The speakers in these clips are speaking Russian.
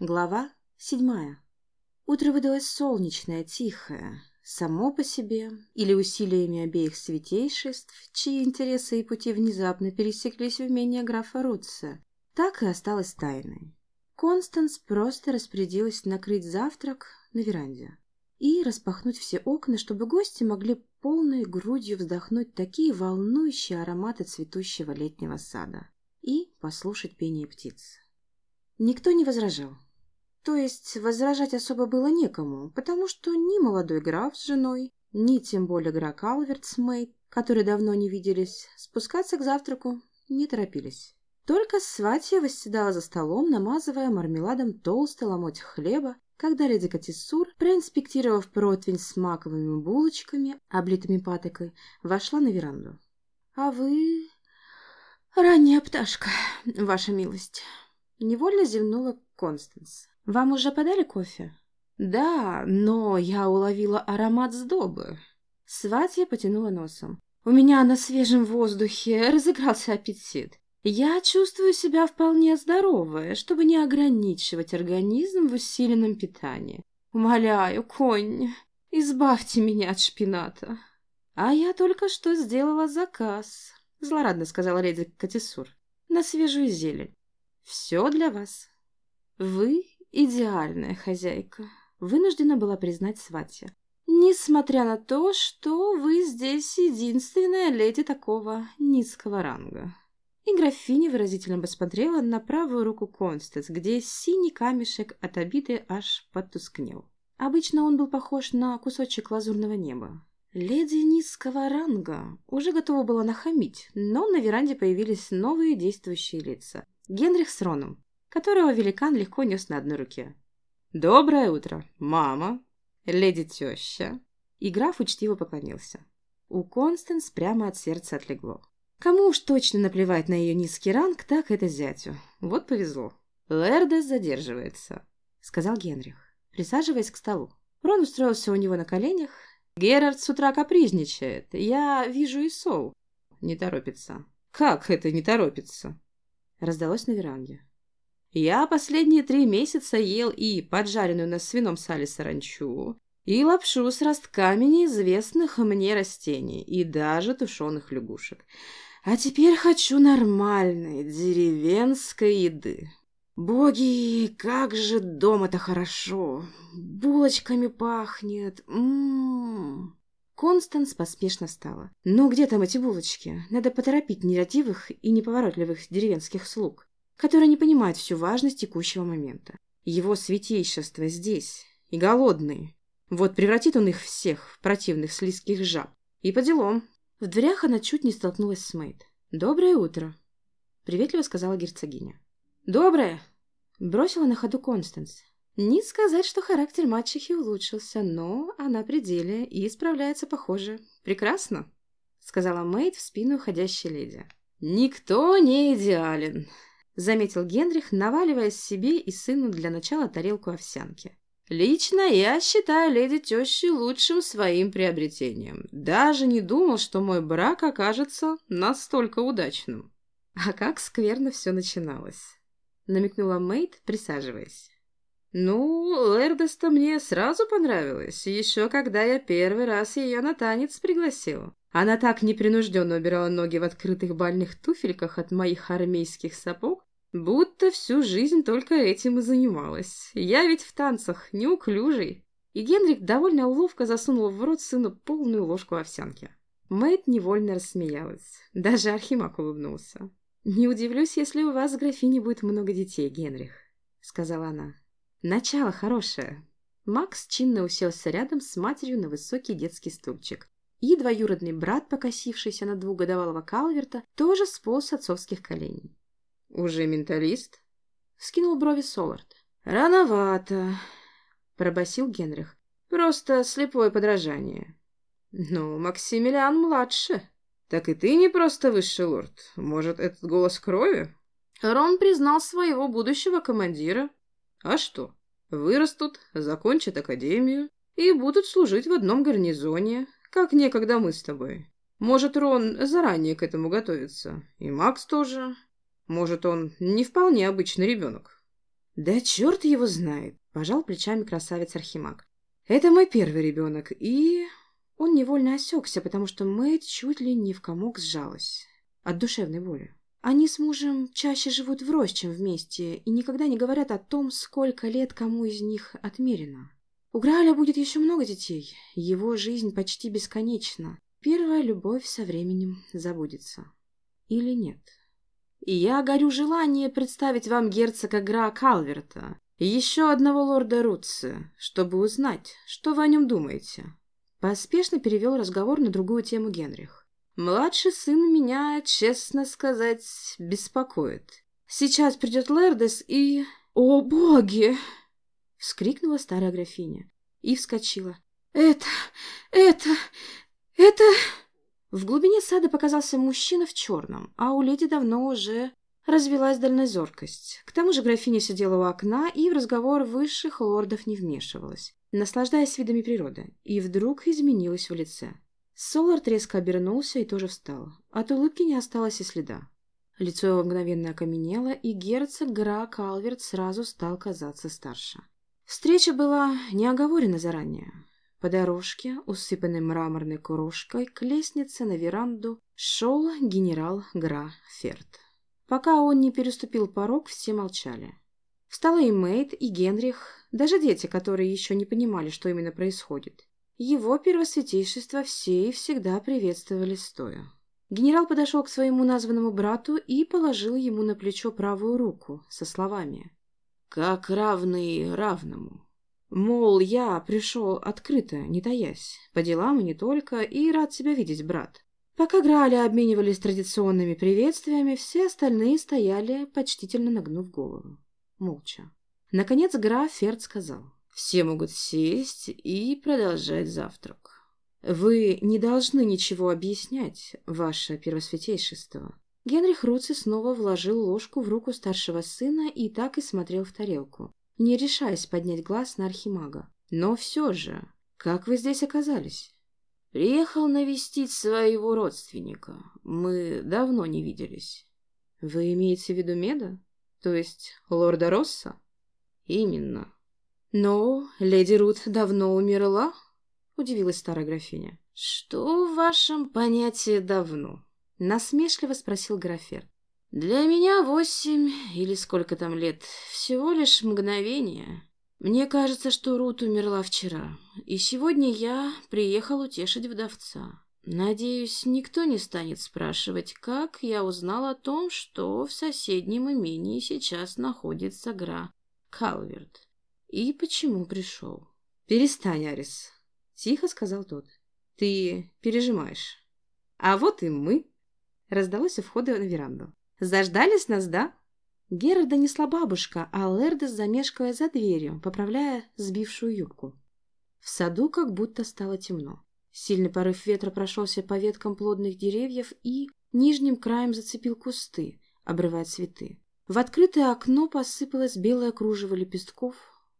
Глава седьмая. Утро выдалось солнечное, тихое, само по себе или усилиями обеих святейшеств, чьи интересы и пути внезапно пересеклись в имении графа Рутца, так и осталось тайной. Констанс просто распорядилась накрыть завтрак на веранде и распахнуть все окна, чтобы гости могли полной грудью вздохнуть такие волнующие ароматы цветущего летнего сада и послушать пение птиц. Никто не возражал. То есть возражать особо было некому, потому что ни молодой граф с женой, ни тем более граф Алверт с Мэйд, которые давно не виделись, спускаться к завтраку не торопились. Только Сватья восседала за столом, намазывая мармеладом толстый ломоть хлеба, когда леди Катисур, проинспектировав противень с маковыми булочками, облитыми патокой, вошла на веранду. «А вы...» «Ранняя пташка, ваша милость!» Невольно зевнула Констанс. «Вам уже подали кофе?» «Да, но я уловила аромат сдобы». Сватья потянула носом. «У меня на свежем воздухе разыгрался аппетит. Я чувствую себя вполне здоровой, чтобы не ограничивать организм в усиленном питании. Умоляю, конь, избавьте меня от шпината». «А я только что сделала заказ», — злорадно сказала леди Катисур, — «на свежую зелень. Все для вас. Вы идеальная хозяйка, вынуждена была признать Сватья. Несмотря на то, что вы здесь единственная леди такого низкого ранга. И графиня выразительно посмотрела на правую руку Констанс, где синий камешек от обиды аж потускнел. Обычно он был похож на кусочек лазурного неба. Леди низкого ранга уже готова была нахамить, но на веранде появились новые действующие лица. Генрих с Роном, которого великан легко нес на одной руке. «Доброе утро, мама, леди теща!» И граф учтиво поклонился. У Констанс прямо от сердца отлегло. Кому уж точно наплевать на ее низкий ранг, так это зятю. Вот повезло. «Лердес задерживается», — сказал Генрих, присаживаясь к столу. Рон устроился у него на коленях. «Герард с утра капризничает. Я вижу и Соу. Не торопится». «Как это не торопится?» Раздалось на веранде. Я последние три месяца ел и поджаренную на свином сале саранчу, и лапшу с ростками неизвестных мне растений, и даже тушеных лягушек. А теперь хочу нормальной деревенской еды. Боги, как же дома-то хорошо! Булочками пахнет. М-м-м. Констанс поспешно встала. «Ну, где там эти булочки? Надо поторопить нерадивых и неповоротливых деревенских слуг который не понимает всю важность текущего момента. Его святейшество здесь, и голодные. Вот превратит он их всех в противных слизких жаб. И по делам. В дверях она чуть не столкнулась с Мэйд. «Доброе утро», — приветливо сказала герцогиня. «Доброе!» — бросила на ходу Констанс. Не сказать, что характер мачехи улучшился, но она при деле и справляется, похоже, прекрасно, — сказала Мэйд в спину уходящей леди. «Никто не идеален», заметил Генрих, наваливая себе и сыну для начала тарелку овсянки. «Лично я считаю леди тещу лучшим своим приобретением. Даже не думал, что мой брак окажется настолько удачным». «А как скверно все начиналось», — намекнула Мэйд, присаживаясь. «Ну, Лердеста мне сразу понравилась, еще когда я первый раз ее на танец пригласил. Она так непринужденно убирала ноги в открытых бальных туфельках от моих армейских сапог, Будто всю жизнь только этим и занималась. Я ведь в танцах неуклюжий. И Генрик довольно ловко засунул в рот сыну полную ложку овсянки. Мэйд невольно рассмеялась. Даже Архимаг улыбнулся. «Не удивлюсь, если у вас с графиней будет много детей, Генрих», — сказала она. «Начало хорошее». Макс чинно уселся рядом с матерью на высокий детский стульчик. И двоюродный брат, покосившийся на двухгодовалого Калверта, тоже сполз с отцовских коленей. «Уже менталист?» — скинул брови Солард. «Рановато», — пробасил Генрих. «Просто слепое подражание». «Ну, Максимилиан младше. Так и ты не просто высший лорд. Может, этот голос крови?» Рон признал своего будущего командира. «А что? Вырастут, закончат академию и будут служить в одном гарнизоне, как некогда мы с тобой. Может, Рон заранее к этому готовится. И Макс тоже. Может, он не вполне обычный ребенок. Да черт его знает, пожал плечами красавец Архимаг. Это мой первый ребенок, и... Он невольно осекся, потому что Мэйд чуть ли не в комок сжалась. От душевной боли. Они с мужем чаще живут врозь, чем вместе, и никогда не говорят о том, сколько лет кому из них отмерено. У Граля будет еще много детей. Его жизнь почти бесконечна. Первая любовь со временем забудется. Или нет? И я горю желание представить вам герцога Гра Калверта и еще одного лорда Рутца, чтобы узнать, что вы о нем думаете. Поспешно перевел разговор на другую тему Генрих. Младший сын меня, честно сказать, беспокоит. Сейчас придет Лердес и... О, боги! Вскрикнула старая графиня и вскочила. Это... это... это... В глубине сада показался мужчина в черном, а у леди давно уже развелась дальнозоркость. К тому же графиня сидела у окна и в разговор высших лордов не вмешивалась, наслаждаясь видами природы, и вдруг изменилась в лице. Солард резко обернулся и тоже встал. От улыбки не осталось и следа. Лицо его мгновенно окаменело, и герцог Гра Калверт сразу стал казаться старше. Встреча была не оговорена заранее. По дорожке, усыпанной мраморной крошкой, к лестнице на веранду шел генерал Гра Ферд. Пока он не переступил порог, все молчали. Встала и Мэйд, и Генрих, даже дети, которые еще не понимали, что именно происходит. Его первосвятейшество все и всегда приветствовали стоя. Генерал подошел к своему названному брату и положил ему на плечо правую руку со словами «Как равный равному». Мол, я пришел открыто, не таясь, по делам и не только, и рад тебя видеть, брат. Пока Граали обменивались традиционными приветствиями, все остальные стояли, почтительно нагнув голову. Молча. Наконец граф Ферд сказал. «Все могут сесть и продолжать завтрак. Вы не должны ничего объяснять, ваше первосвятейшество». Генрих Руци снова вложил ложку в руку старшего сына и так и смотрел в тарелку не решаясь поднять глаз на архимага. «Но все же, как вы здесь оказались?» «Приехал навестить своего родственника. Мы давно не виделись». «Вы имеете в виду Меда? То есть лорда Росса?» «Именно». «Но леди Рут давно умерла?» — удивилась старая графиня. «Что в вашем понятии давно?» — насмешливо спросил графер. Для меня восемь или сколько там лет, всего лишь мгновение. Мне кажется, что Рут умерла вчера, и сегодня я приехал утешить вдовца. Надеюсь, никто не станет спрашивать, как я узнал о том, что в соседнем имении сейчас находится Гра Калверт. И почему пришел. «Перестань, Арис», — тихо сказал тот. «Ты пережимаешь». «А вот и мы», — раздалось у входа на веранду. Заждались нас, да?» Геральда несла бабушка, а Лердес замешкалась за дверью, поправляя сбившую юбку. В саду как будто стало темно. Сильный порыв ветра прошелся по веткам плодных деревьев и нижним краем зацепил кусты, обрывая цветы. В открытое окно посыпалось белое кружево лепестков,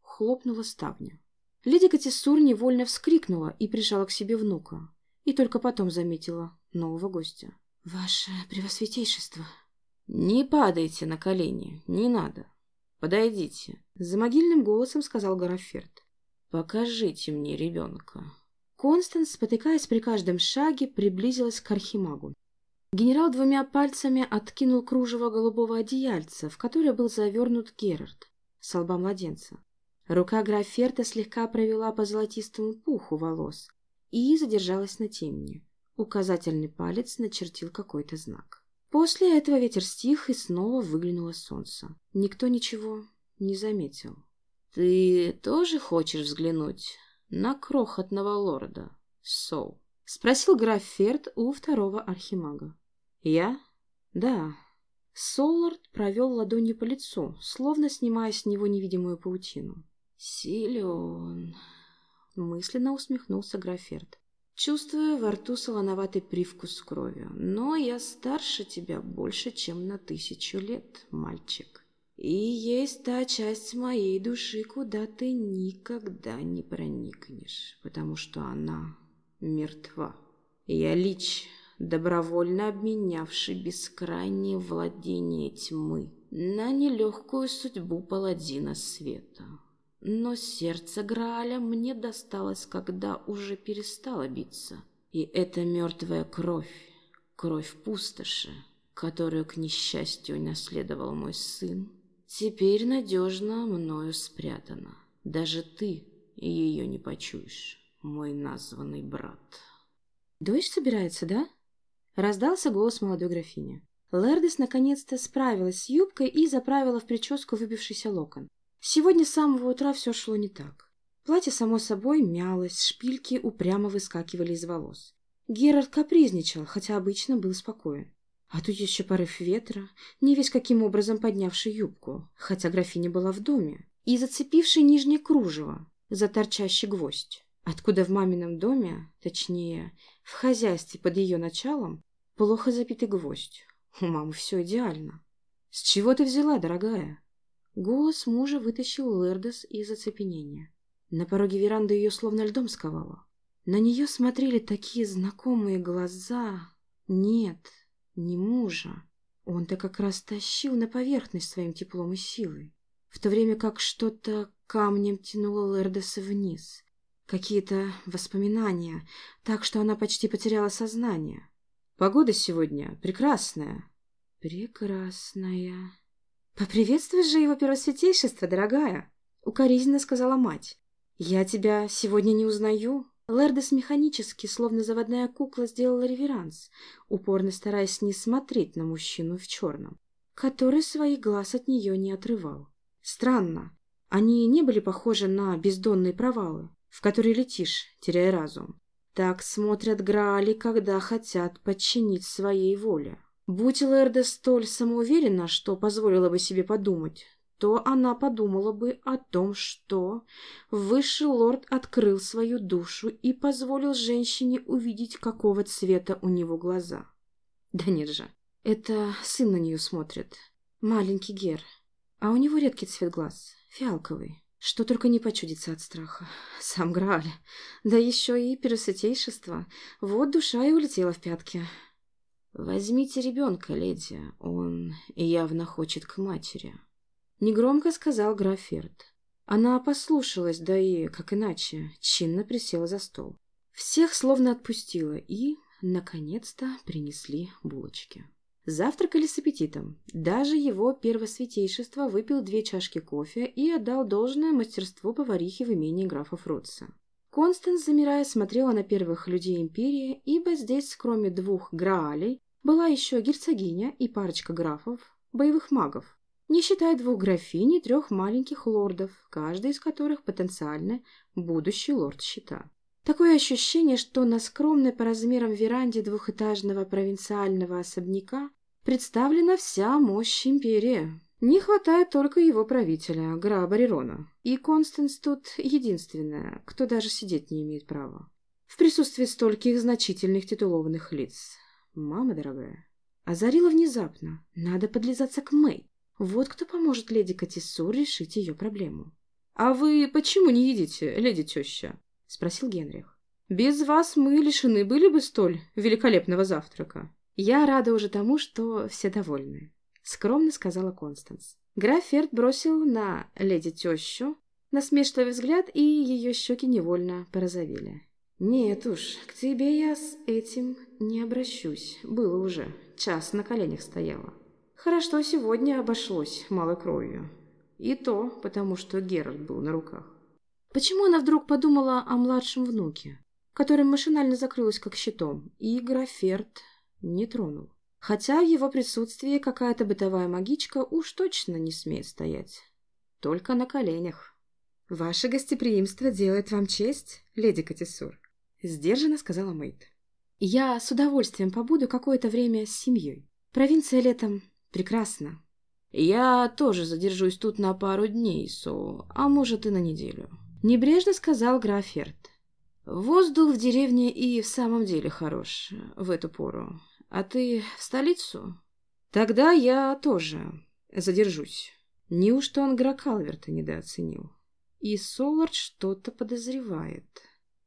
хлопнула ставня. Леди Катисур невольно вскрикнула и прижала к себе внука, и только потом заметила нового гостя. «Ваше Превосвятейшество!» «Не падайте на колени, не надо. Подойдите», — за могильным голосом сказал Гараферт. «Покажите мне ребенка». Констанс, спотыкаясь при каждом шаге, приблизилась к архимагу. Генерал двумя пальцами откинул кружево голубого одеяльца, в которое был завернут Герард, с лба младенца. Рука Граферта слегка провела по золотистому пуху волос и задержалась на темени. Указательный палец начертил какой-то знак. После этого ветер стих, и снова выглянуло солнце. Никто ничего не заметил. «Ты тоже хочешь взглянуть на крохотного лорда, Соу?» — спросил граф Ферд у второго архимага. «Я? Да». Солард провел ладонью по лицу, словно снимая с него невидимую паутину. «Силен!» — мысленно усмехнулся граферт. Чувствую во рту солоноватый привкус крови, но я старше тебя больше, чем на тысячу лет, мальчик. И есть та часть моей души, куда ты никогда не проникнешь, потому что она мертва. Я лич, добровольно обменявший бескрайнее владение тьмы на нелегкую судьбу паладина света. Но сердце Грааля мне досталось, когда уже перестало биться. И это мертвая кровь, кровь пустоши, которую, к несчастью, наследовал мой сын, теперь надежно мною спрятана. Даже ты ее не почуешь, мой названный брат. «Дождь собирается, да?» Раздался голос молодой графини. Лердес наконец-то справилась с юбкой и заправила в прическу выбившийся локон. Сегодня с самого утра все шло не так. Платье, само собой, мялось, шпильки упрямо выскакивали из волос. Герард капризничал, хотя обычно был спокоен. А тут еще порыв ветра, не весь каким образом поднявший юбку, хотя графиня была в доме, и зацепивший нижнее кружево за торчащий гвоздь. Откуда в мамином доме, точнее, в хозяйстве под ее началом, плохо запитый гвоздь. У мамы все идеально. «С чего ты взяла, дорогая?» Голос мужа вытащил Лердес из оцепенения. На пороге веранды ее словно льдом сковало. На нее смотрели такие знакомые глаза. Нет, не мужа. Он-то как раз тащил на поверхность своим теплом и силой, в то время как что-то камнем тянуло Лердеса вниз. Какие-то воспоминания, так что она почти потеряла сознание. Погода сегодня прекрасная. Прекрасная. Поприветствуй же его первосвятейшество, дорогая, укоризненно сказала мать. Я тебя сегодня не узнаю. Лердес механически, словно заводная кукла, сделала реверанс, упорно стараясь не смотреть на мужчину в черном, который своих глаз от нее не отрывал. Странно, они не были похожи на бездонные провалы, в которые летишь, теряя разум. Так смотрят Граали, когда хотят подчинить своей воле. Будь Лерда столь самоуверена, что позволила бы себе подумать, то она подумала бы о том, что высший лорд открыл свою душу и позволил женщине увидеть, какого цвета у него глаза. Да нет же, это сын на нее смотрит, маленький Гер, а у него редкий цвет глаз, фиалковый. Что только не почудится от страха. Сам Грааль. Да еще и пересытейшество. Вот душа и улетела в пятки. «Возьмите ребенка, леди. Он явно хочет к матери», Негромко сказал граф Ферд. Она послушалась, да и, как иначе, чинно присела за стол. Всех словно отпустила и, наконец-то, принесли булочки. Завтракали с аппетитом. Даже его первосвятейшество выпил две чашки кофе и отдал должное мастерству поварихи в имении графа Фрутса. Констанс, замирая, смотрела на первых людей империи, ибо здесь, кроме двух граалей, была еще герцогиня и парочка графов, боевых магов, не считая двух графинь и трех маленьких лордов, каждый из которых потенциально будущий лорд щита. Такое ощущение, что на скромной по размерам веранде двухэтажного провинциального особняка представлена вся мощь империи. Не хватает только его правителя, Граба Рерона. И Констанс тут единственная, кто даже сидеть не имеет права. В присутствии стольких значительных титулованных лиц. Мама дорогая. Озарила внезапно. Надо подлизаться к Мэй. Вот кто поможет леди Катису решить ее проблему. «А вы почему не едите, леди теща?» — спросил Генрих. «Без вас мы лишены были бы столь великолепного завтрака». «Я рада уже тому, что все довольны», — скромно сказала Констанс. Граф Ферд бросил на леди тещу насмешливый взгляд, и ее щеки невольно порозовели. «Нет уж, к тебе я с этим не обращусь. Было уже. Час на коленях стояла». Хорошо сегодня обошлось малой кровью. И то, потому что Геральт был на руках. Почему она вдруг подумала о младшем внуке, которым машинально закрылась как щитом, и Граферт не тронул? Хотя в его присутствии какая-то бытовая магичка уж точно не смеет стоять. Только на коленях. «Ваше гостеприимство делает вам честь, леди Катисур», — сдержанно сказала Мэйд. «Я с удовольствием побуду какое-то время с семьей. Провинция летом Прекрасно. Я тоже задержусь тут на пару дней, Со, а может и на неделю. Небрежно сказал Граферт. Воздух в деревне и в самом деле хорош в эту пору. А ты в столицу? Тогда я тоже задержусь. Неужто он Гракалверта недооценил? И Солард что-то подозревает.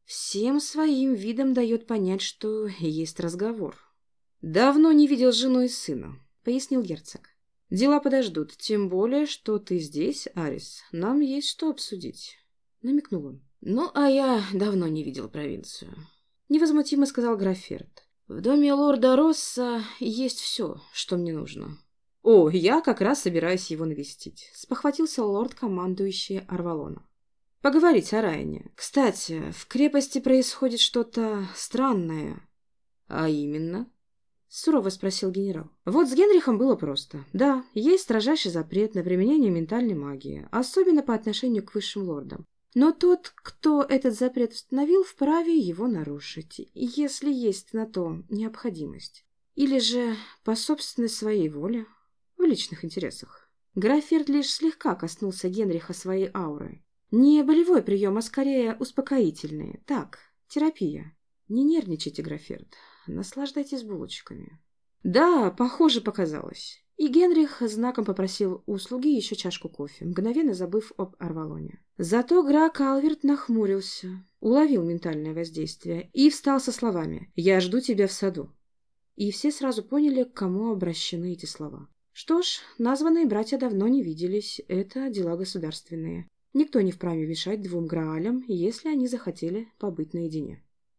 Всем своим видом дает понять, что есть разговор. Давно не видел жену и сына. — пояснил герцог. Дела подождут, тем более, что ты здесь, Арис. Нам есть что обсудить. Намекнул он. Ну, а я давно не видел провинцию. Невозмутимо сказал Граферт. В доме лорда Росса есть все, что мне нужно. О, я как раз собираюсь его навестить. Спохватился лорд-командующий Арвалона. Поговорить о Райне. Кстати, в крепости происходит что-то странное. А именно? Сурово спросил генерал. Вот с Генрихом было просто. Да, есть строжайший запрет на применение ментальной магии, особенно по отношению к высшим лордам. Но тот, кто этот запрет установил, вправе его нарушить, если есть на то необходимость. Или же по собственной своей воле, в личных интересах. Граферт лишь слегка коснулся Генриха своей ауры. Не болевой прием, а скорее успокоительный. Так, терапия. Не нервничайте, Граферт. Наслаждайтесь булочками. Да, похоже, показалось. И Генрих знаком попросил у слуги еще чашку кофе, мгновенно забыв об Арвалоне. Зато Гра Калверт нахмурился, уловил ментальное воздействие и встал со словами «Я жду тебя в саду». И все сразу поняли, к кому обращены эти слова. Что ж, названные братья давно не виделись, это дела государственные. Никто не вправе мешать двум Граалям, если они захотели побыть наедине.